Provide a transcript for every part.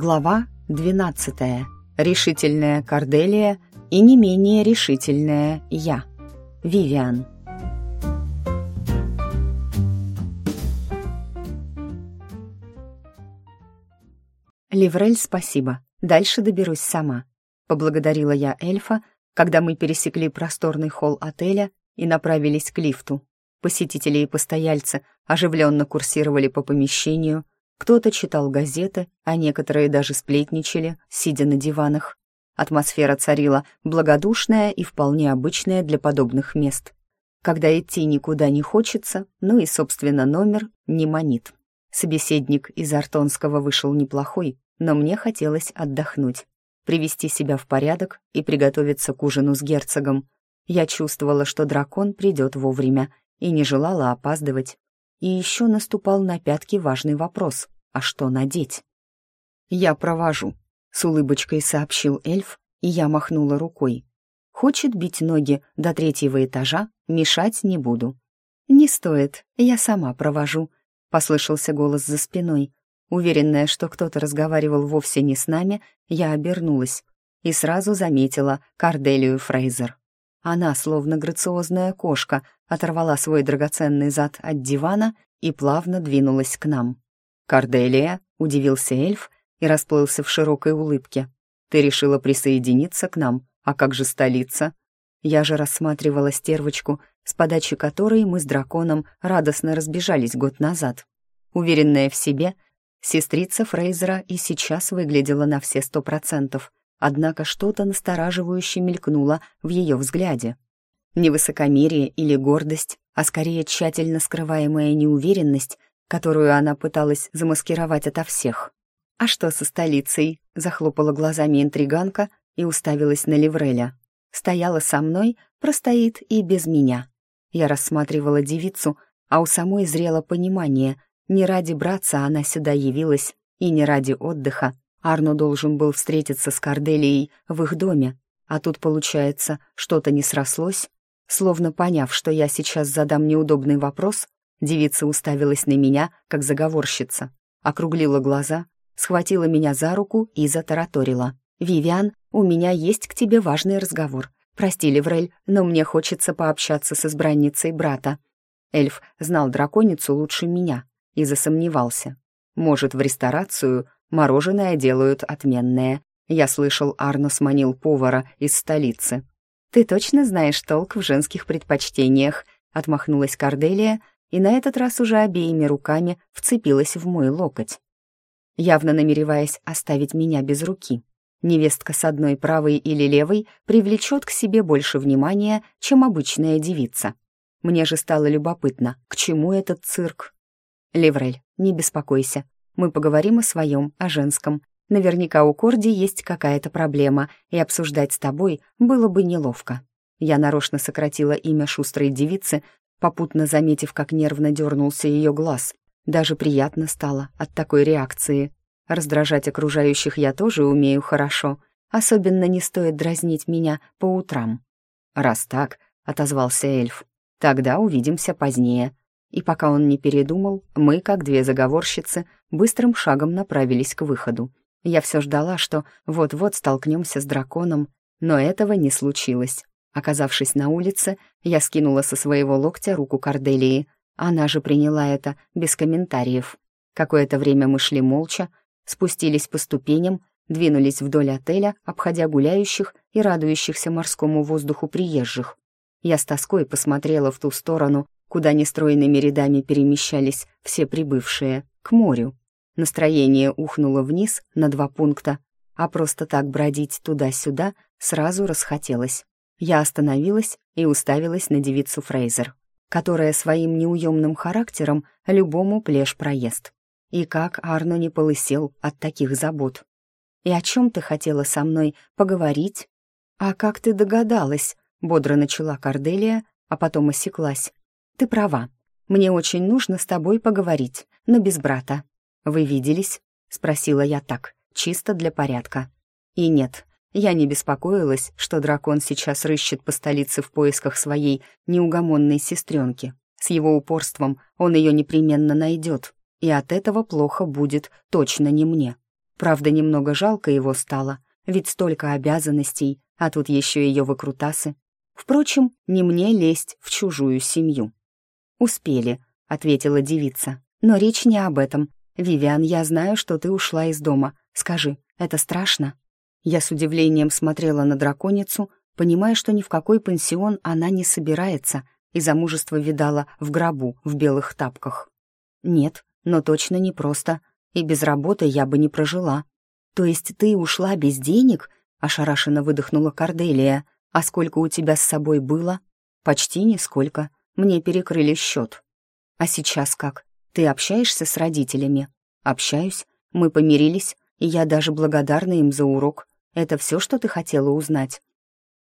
Глава 12. Решительная Корделия и не менее решительная я. Вивиан. Ливрель, спасибо. Дальше доберусь сама. Поблагодарила я эльфа, когда мы пересекли просторный холл отеля и направились к лифту. Посетители и постояльцы оживленно курсировали по помещению, кто-то читал газеты, а некоторые даже сплетничали, сидя на диванах. Атмосфера царила благодушная и вполне обычная для подобных мест. Когда идти никуда не хочется, ну и, собственно, номер не манит. Собеседник из Артонского вышел неплохой, но мне хотелось отдохнуть, привести себя в порядок и приготовиться к ужину с герцогом. Я чувствовала, что дракон придет вовремя, и не желала опаздывать. И еще наступал на пятки важный вопрос — а что надеть? «Я провожу», — с улыбочкой сообщил эльф, и я махнула рукой. «Хочет бить ноги до третьего этажа, мешать не буду». «Не стоит, я сама провожу», — послышался голос за спиной. Уверенная, что кто-то разговаривал вовсе не с нами, я обернулась и сразу заметила Карделию Фрейзер. Она, словно грациозная кошка, оторвала свой драгоценный зад от дивана и плавно двинулась к нам. «Карделия», — удивился эльф и расплылся в широкой улыбке. «Ты решила присоединиться к нам? А как же столица?» Я же рассматривала стервочку, с подачи которой мы с драконом радостно разбежались год назад. Уверенная в себе, сестрица Фрейзера и сейчас выглядела на все сто процентов — Однако что-то настораживающе мелькнуло в ее взгляде. Не высокомерие или гордость, а скорее тщательно скрываемая неуверенность, которую она пыталась замаскировать ото всех. «А что со столицей?» — захлопала глазами интриганка и уставилась на Левреля. «Стояла со мной, простоит и без меня». Я рассматривала девицу, а у самой зрело понимание. Не ради братца она сюда явилась, и не ради отдыха, Арно должен был встретиться с Корделией в их доме, а тут, получается, что-то не срослось. Словно поняв, что я сейчас задам неудобный вопрос, девица уставилась на меня, как заговорщица, округлила глаза, схватила меня за руку и затараторила. «Вивиан, у меня есть к тебе важный разговор. Прости, Леврель, но мне хочется пообщаться с избранницей брата». Эльф знал драконицу лучше меня и засомневался. Может, в ресторацию Мороженое делают отменное. Я слышал, Арно сманил повара из столицы. «Ты точно знаешь толк в женских предпочтениях?» — отмахнулась Корделия и на этот раз уже обеими руками вцепилась в мой локоть, явно намереваясь оставить меня без руки. Невестка с одной правой или левой привлечет к себе больше внимания, чем обычная девица. Мне же стало любопытно, к чему этот цирк. «Леврель, не беспокойся, мы поговорим о своем, о женском. Наверняка у Корди есть какая-то проблема, и обсуждать с тобой было бы неловко. Я нарочно сократила имя шустрой девицы, попутно заметив, как нервно дернулся ее глаз. Даже приятно стало от такой реакции. Раздражать окружающих я тоже умею хорошо. Особенно не стоит дразнить меня по утрам. «Раз так», — отозвался эльф, — «тогда увидимся позднее. И пока он не передумал, мы, как две заговорщицы, быстрым шагом направились к выходу. Я все ждала, что вот-вот столкнемся с драконом, но этого не случилось. Оказавшись на улице, я скинула со своего локтя руку Корделии. Она же приняла это без комментариев. Какое-то время мы шли молча, спустились по ступеням, двинулись вдоль отеля, обходя гуляющих и радующихся морскому воздуху приезжих. Я с тоской посмотрела в ту сторону, куда нестройными рядами перемещались все прибывшие, к морю. Настроение ухнуло вниз на два пункта, а просто так бродить туда-сюда сразу расхотелось. Я остановилась и уставилась на девицу Фрейзер, которая своим неуемным характером любому плешь проезд. И как Арно не полысел от таких забот. «И о чем ты хотела со мной поговорить?» «А как ты догадалась?» — бодро начала Корделия, а потом осеклась. «Ты права. Мне очень нужно с тобой поговорить, но без брата». «Вы виделись?» — спросила я так, чисто для порядка. И нет, я не беспокоилась, что дракон сейчас рыщет по столице в поисках своей неугомонной сестренки. С его упорством он ее непременно найдет, и от этого плохо будет точно не мне. Правда, немного жалко его стало, ведь столько обязанностей, а тут еще ее выкрутасы. Впрочем, не мне лезть в чужую семью. «Успели», — ответила девица. «Но речь не об этом. Вивиан, я знаю, что ты ушла из дома. Скажи, это страшно?» Я с удивлением смотрела на драконицу, понимая, что ни в какой пансион она не собирается, и замужество видала в гробу в белых тапках. «Нет, но точно не просто, и без работы я бы не прожила». «То есть ты ушла без денег?» — ошарашенно выдохнула Корделия. «А сколько у тебя с собой было?» «Почти нисколько. Мне перекрыли счет». «А сейчас как? Ты общаешься с родителями?» «Общаюсь. Мы помирились, и я даже благодарна им за урок. Это все, что ты хотела узнать?»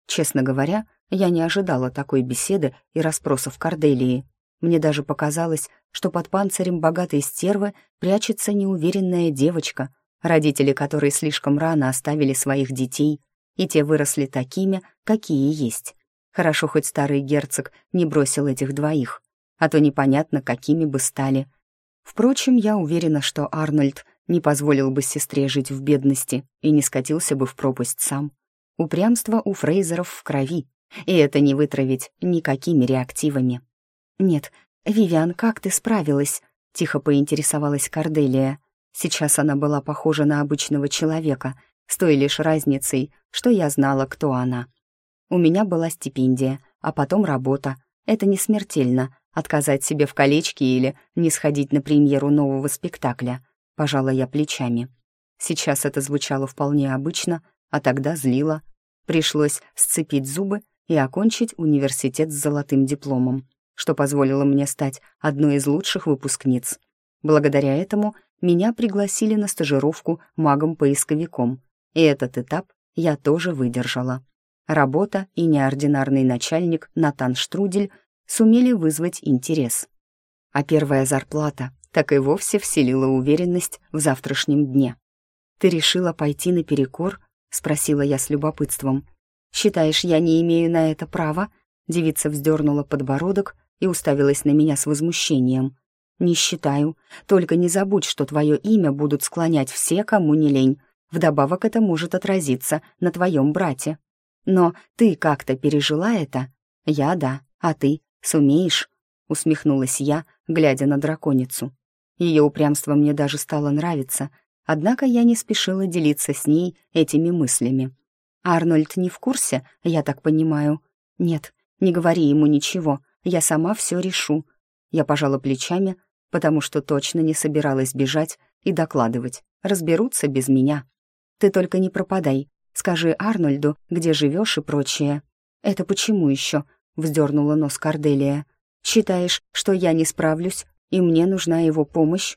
Честно говоря, я не ожидала такой беседы и расспросов Корделии. Мне даже показалось, что под панцирем богатой стервы прячется неуверенная девочка, родители которой слишком рано оставили своих детей, и те выросли такими, какие есть. Хорошо, хоть старый герцог не бросил этих двоих, а то непонятно, какими бы стали. Впрочем, я уверена, что Арнольд не позволил бы сестре жить в бедности и не скатился бы в пропасть сам. Упрямство у Фрейзеров в крови, и это не вытравить никакими реактивами. «Нет, Вивиан, как ты справилась?» — тихо поинтересовалась Корделия. Сейчас она была похожа на обычного человека, с той лишь разницей, что я знала, кто она. У меня была стипендия, а потом работа. Это не смертельно — отказать себе в колечке или не сходить на премьеру нового спектакля. Пожала я плечами. Сейчас это звучало вполне обычно, а тогда злило. Пришлось сцепить зубы и окончить университет с золотым дипломом, что позволило мне стать одной из лучших выпускниц. Благодаря этому меня пригласили на стажировку магом-поисковиком, и этот этап я тоже выдержала. Работа и неординарный начальник Натан Штрудель сумели вызвать интерес. А первая зарплата так и вовсе вселила уверенность в завтрашнем дне. «Ты решила пойти наперекор?» — спросила я с любопытством. «Считаешь, я не имею на это права?» Девица вздернула подбородок и уставилась на меня с возмущением. «Не считаю. Только не забудь, что твое имя будут склонять все, кому не лень. Вдобавок это может отразиться на твоем брате. Но ты как-то пережила это? Я — да. А ты? Сумеешь?» Усмехнулась я, глядя на драконицу. Ее упрямство мне даже стало нравиться, однако я не спешила делиться с ней этими мыслями. «Арнольд не в курсе, я так понимаю?» «Нет, не говори ему ничего, я сама все решу». Я пожала плечами, потому что точно не собиралась бежать и докладывать. Разберутся без меня. Ты только не пропадай. Скажи Арнольду, где живешь и прочее. Это почему еще? Вздернула нос Корделия. Считаешь, что я не справлюсь, и мне нужна его помощь?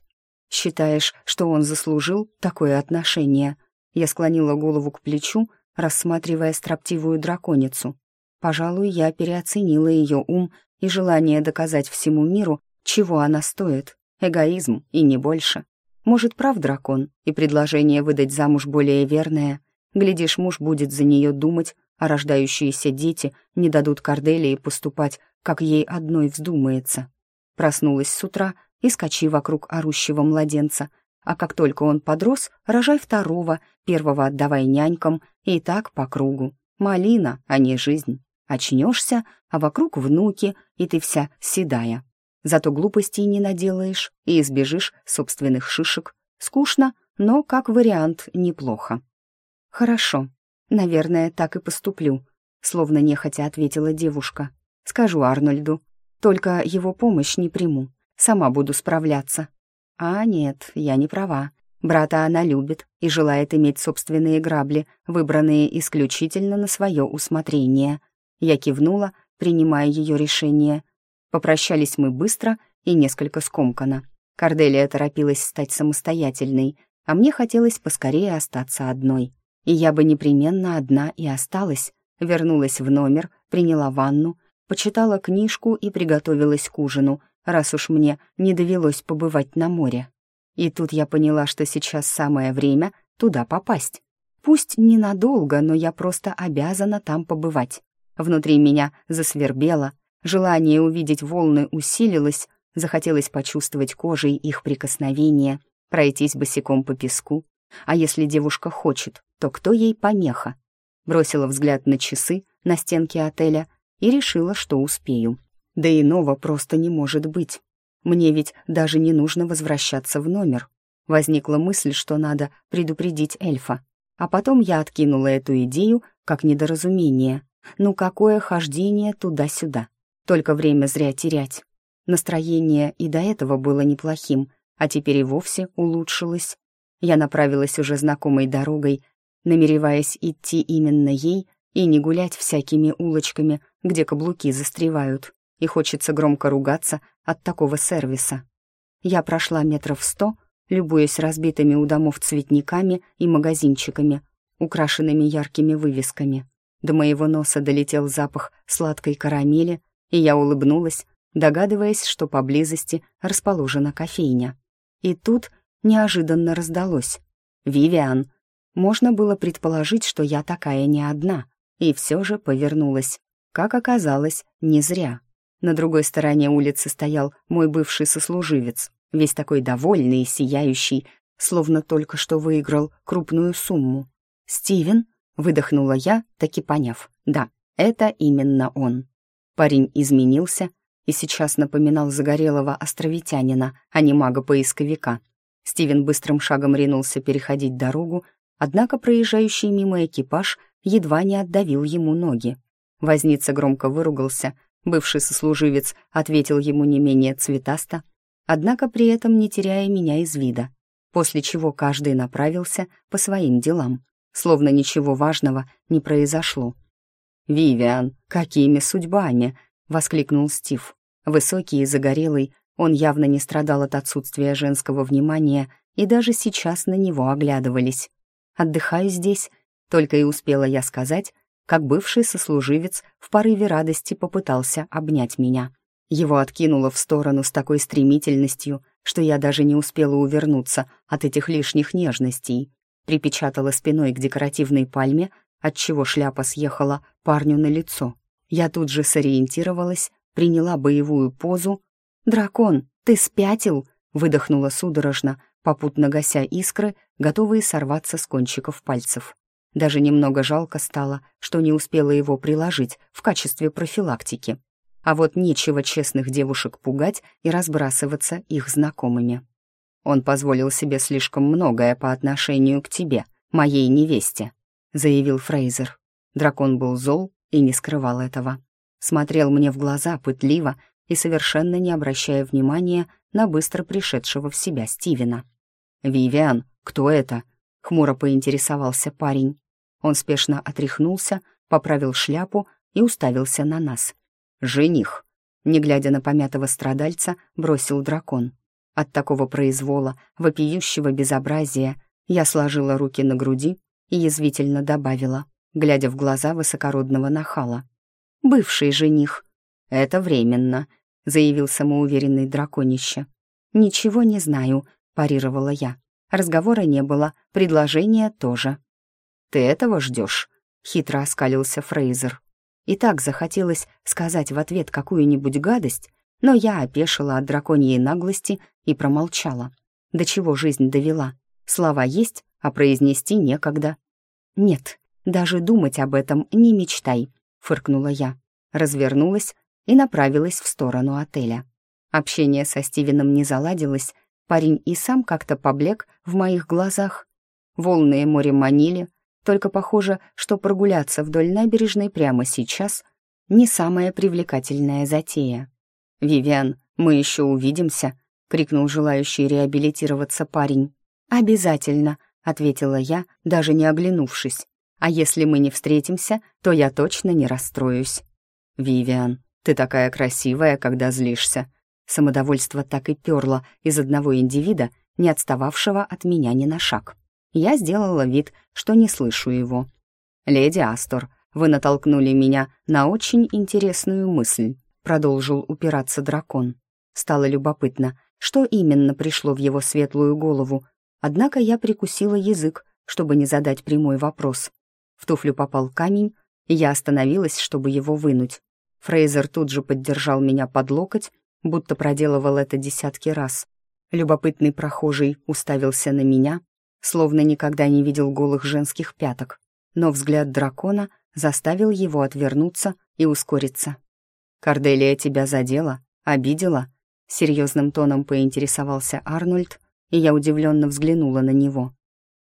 Считаешь, что он заслужил такое отношение? Я склонила голову к плечу, рассматривая строптивую драконицу. Пожалуй, я переоценила ее ум и желание доказать всему миру, чего она стоит. Эгоизм и не больше. Может, прав дракон, и предложение выдать замуж более верное. Глядишь, муж будет за нее думать, а рождающиеся дети не дадут Корделии поступать, как ей одной вздумается. Проснулась с утра и скачи вокруг орущего младенца, а как только он подрос, рожай второго, первого отдавай нянькам, и так по кругу. Малина, а не жизнь. Очнешься, а вокруг внуки, и ты вся седая. Зато глупостей не наделаешь и избежишь собственных шишек. Скучно, но как вариант неплохо. Хорошо, наверное, так и поступлю, словно нехотя ответила девушка. Скажу Арнольду, только его помощь не приму, сама буду справляться. А нет, я не права. Брата она любит и желает иметь собственные грабли, выбранные исключительно на свое усмотрение. Я кивнула, принимая ее решение. Попрощались мы быстро и несколько скомканно. Корделия торопилась стать самостоятельной, а мне хотелось поскорее остаться одной. И я бы непременно одна и осталась. Вернулась в номер, приняла ванну, почитала книжку и приготовилась к ужину, раз уж мне не довелось побывать на море. И тут я поняла, что сейчас самое время туда попасть. Пусть ненадолго, но я просто обязана там побывать. Внутри меня засвербело, желание увидеть волны усилилось, захотелось почувствовать кожей их прикосновение, пройтись босиком по песку, А если девушка хочет, то кто ей помеха? Бросила взгляд на часы на стенке отеля и решила, что успею. Да иного просто не может быть. Мне ведь даже не нужно возвращаться в номер. Возникла мысль, что надо предупредить эльфа. А потом я откинула эту идею как недоразумение. Ну какое хождение туда-сюда? Только время зря терять. Настроение и до этого было неплохим, а теперь и вовсе улучшилось. Я направилась уже знакомой дорогой, намереваясь идти именно ей и не гулять всякими улочками, где каблуки застревают, и хочется громко ругаться от такого сервиса. Я прошла метров сто, любуясь разбитыми у домов цветниками и магазинчиками, украшенными яркими вывесками. До моего носа долетел запах сладкой карамели, и я улыбнулась, догадываясь, что поблизости расположена кофейня. И тут неожиданно раздалось. «Вивиан!» Можно было предположить, что я такая не одна, и все же повернулась. Как оказалось, не зря. На другой стороне улицы стоял мой бывший сослуживец, весь такой довольный и сияющий, словно только что выиграл крупную сумму. «Стивен?» — выдохнула я, таки поняв. «Да, это именно он». Парень изменился и сейчас напоминал загорелого островитянина, а не мага-поисковика. Стивен быстрым шагом ринулся переходить дорогу, однако проезжающий мимо экипаж едва не отдавил ему ноги. Возница громко выругался, бывший сослуживец ответил ему не менее цветасто, однако при этом не теряя меня из вида, после чего каждый направился по своим делам, словно ничего важного не произошло. «Вивиан, какими судьбами?» — воскликнул Стив. Высокий и загорелый, он явно не страдал от отсутствия женского внимания, и даже сейчас на него оглядывались. «Отдыхаю здесь», — только и успела я сказать, как бывший сослуживец в порыве радости попытался обнять меня. Его откинуло в сторону с такой стремительностью, что я даже не успела увернуться от этих лишних нежностей. Припечатала спиной к декоративной пальме, отчего шляпа съехала парню на лицо. Я тут же сориентировалась, приняла боевую позу. «Дракон, ты спятил?» — выдохнула судорожно, попутно гася искры, готовые сорваться с кончиков пальцев. Даже немного жалко стало, что не успела его приложить в качестве профилактики. А вот нечего честных девушек пугать и разбрасываться их знакомыми. Он позволил себе слишком многое по отношению к тебе, моей невесте, заявил Фрейзер. Дракон был зол и не скрывал этого. Смотрел мне в глаза пытливо и совершенно не обращая внимания на быстро пришедшего в себя Стивена. «Вивиан, кто это?» — хмуро поинтересовался парень. Он спешно отряхнулся, поправил шляпу и уставился на нас. «Жених!» — не глядя на помятого страдальца, бросил дракон. От такого произвола, вопиющего безобразия, я сложила руки на груди и язвительно добавила, глядя в глаза высокородного нахала. «Бывший жених». «Это временно», — заявил самоуверенный драконище. «Ничего не знаю», — парировала я. Разговора не было, предложения тоже. «Ты этого ждешь?» — хитро оскалился Фрейзер. И так захотелось сказать в ответ какую-нибудь гадость, но я опешила от драконьей наглости и промолчала. До чего жизнь довела? Слова есть, а произнести некогда. «Нет, даже думать об этом не мечтай», — фыркнула я. Развернулась и направилась в сторону отеля. Общение со Стивеном не заладилось, парень и сам как-то поблек в моих глазах. Волны море манили, только похоже, что прогуляться вдоль набережной прямо сейчас — не самая привлекательная затея. «Вивиан, мы еще увидимся», — крикнул желающий реабилитироваться парень. «Обязательно», — ответила я, даже не оглянувшись. «А если мы не встретимся, то я точно не расстроюсь». «Вивиан, ты такая красивая, когда злишься». Самодовольство так и перло из одного индивида, не отстававшего от меня ни на шаг. Я сделала вид, что не слышу его. «Леди Астор, вы натолкнули меня на очень интересную мысль», продолжил упираться дракон. Стало любопытно, что именно пришло в его светлую голову, однако я прикусила язык, чтобы не задать прямой вопрос. В туфлю попал камень, и я остановилась, чтобы его вынуть. Фрейзер тут же поддержал меня под локоть, будто проделывал это десятки раз. Любопытный прохожий уставился на меня, словно никогда не видел голых женских пяток, но взгляд дракона заставил его отвернуться и ускориться. «Корделия тебя задела? Обидела?» Серьезным тоном поинтересовался Арнольд, и я удивленно взглянула на него.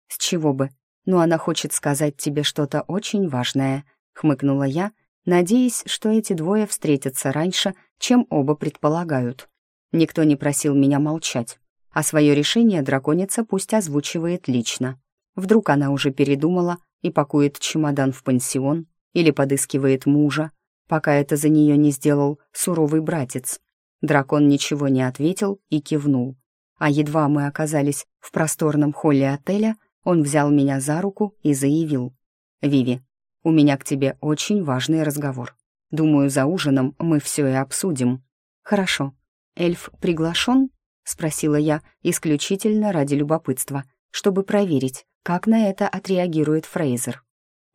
«С чего бы? Ну, она хочет сказать тебе что-то очень важное», — хмыкнула я, надеясь, что эти двое встретятся раньше, чем оба предполагают. Никто не просил меня молчать, а свое решение драконица пусть озвучивает лично. Вдруг она уже передумала и пакует чемодан в пансион или подыскивает мужа, пока это за нее не сделал суровый братец. Дракон ничего не ответил и кивнул. А едва мы оказались в просторном холле отеля, он взял меня за руку и заявил. «Виви, у меня к тебе очень важный разговор. Думаю, за ужином мы все и обсудим». «Хорошо. Эльф приглашен?» — спросила я исключительно ради любопытства, чтобы проверить, как на это отреагирует Фрейзер.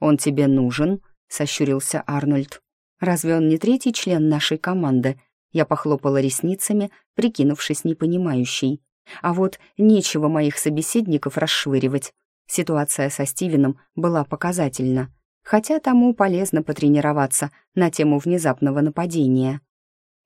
«Он тебе нужен?» — сощурился Арнольд. «Разве он не третий член нашей команды?» Я похлопала ресницами, прикинувшись непонимающей. А вот нечего моих собеседников расшвыривать. Ситуация со Стивеном была показательна, хотя тому полезно потренироваться на тему внезапного нападения.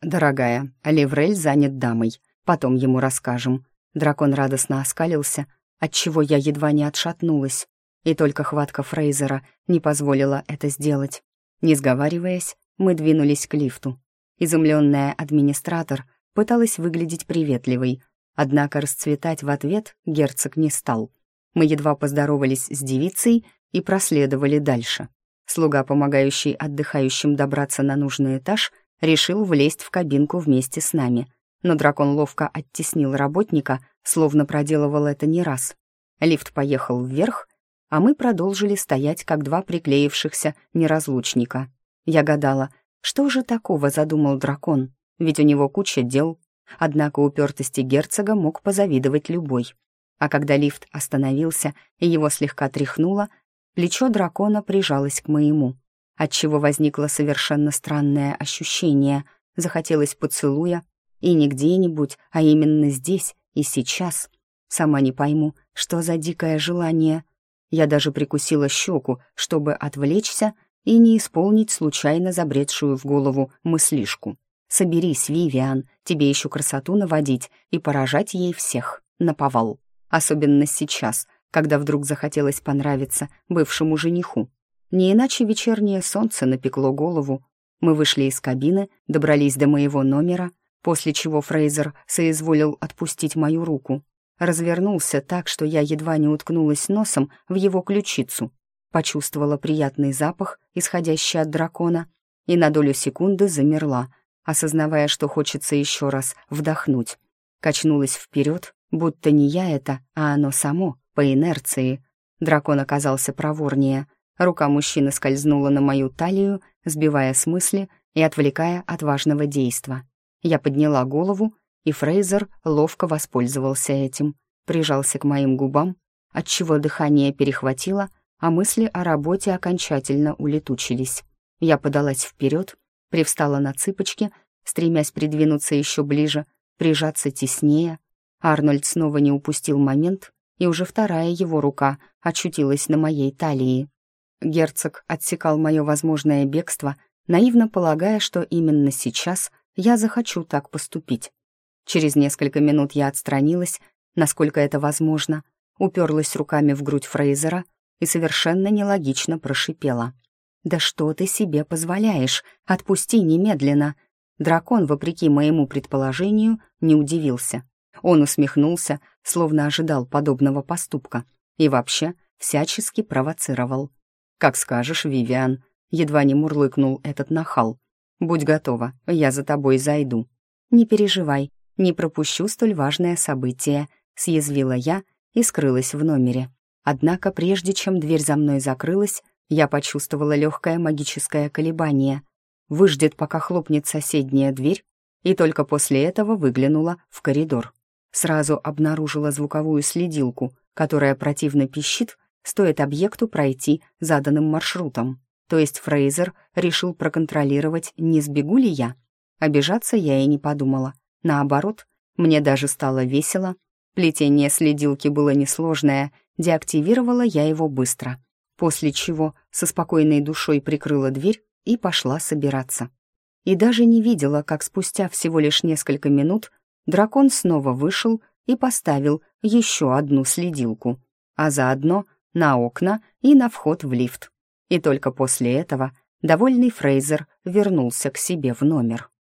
«Дорогая, Леврель занят дамой, потом ему расскажем». Дракон радостно оскалился, отчего я едва не отшатнулась, и только хватка Фрейзера не позволила это сделать. Не сговариваясь, мы двинулись к лифту. Изумленная администратор пыталась выглядеть приветливой, однако расцветать в ответ герцог не стал. Мы едва поздоровались с девицей и проследовали дальше. Слуга, помогающий отдыхающим добраться на нужный этаж, решил влезть в кабинку вместе с нами, но дракон ловко оттеснил работника, словно проделывал это не раз. Лифт поехал вверх, а мы продолжили стоять, как два приклеившихся неразлучника. Я гадала, что же такого задумал дракон? Ведь у него куча дел. Однако упертости герцога мог позавидовать любой. А когда лифт остановился и его слегка тряхнуло, плечо дракона прижалось к моему, отчего возникло совершенно странное ощущение. Захотелось поцелуя, и не где-нибудь, а именно здесь и сейчас. Сама не пойму, что за дикое желание. Я даже прикусила щеку, чтобы отвлечься и не исполнить случайно забредшую в голову мыслишку. «Соберись, Вивиан, тебе еще красоту наводить и поражать ей всех, наповал. Особенно сейчас, когда вдруг захотелось понравиться бывшему жениху. Не иначе вечернее солнце напекло голову. Мы вышли из кабины, добрались до моего номера, после чего Фрейзер соизволил отпустить мою руку. Развернулся так, что я едва не уткнулась носом в его ключицу почувствовала приятный запах, исходящий от дракона, и на долю секунды замерла, осознавая, что хочется еще раз вдохнуть. Качнулась вперед, будто не я это, а оно само, по инерции. Дракон оказался проворнее. Рука мужчины скользнула на мою талию, сбивая с мысли и отвлекая от важного действа. Я подняла голову, и Фрейзер ловко воспользовался этим. Прижался к моим губам, отчего дыхание перехватило, а мысли о работе окончательно улетучились. Я подалась вперед, привстала на цыпочки, стремясь придвинуться еще ближе, прижаться теснее. Арнольд снова не упустил момент, и уже вторая его рука очутилась на моей талии. Герцог отсекал мое возможное бегство, наивно полагая, что именно сейчас я захочу так поступить. Через несколько минут я отстранилась, насколько это возможно, уперлась руками в грудь Фрейзера и совершенно нелогично прошипела. «Да что ты себе позволяешь? Отпусти немедленно!» Дракон, вопреки моему предположению, не удивился. Он усмехнулся, словно ожидал подобного поступка, и вообще всячески провоцировал. «Как скажешь, Вивиан», — едва не мурлыкнул этот нахал. «Будь готова, я за тобой зайду». «Не переживай, не пропущу столь важное событие», — съязвила я и скрылась в номере. Однако прежде чем дверь за мной закрылась, я почувствовала легкое магическое колебание. Выждет, пока хлопнет соседняя дверь, и только после этого выглянула в коридор. Сразу обнаружила звуковую следилку, которая противно пищит, стоит объекту пройти заданным маршрутом. То есть Фрейзер решил проконтролировать, не сбегу ли я. Обижаться я и не подумала. Наоборот, мне даже стало весело. Плетение следилки было несложное — деактивировала я его быстро, после чего со спокойной душой прикрыла дверь и пошла собираться. И даже не видела, как спустя всего лишь несколько минут дракон снова вышел и поставил еще одну следилку, а заодно на окна и на вход в лифт. И только после этого довольный Фрейзер вернулся к себе в номер.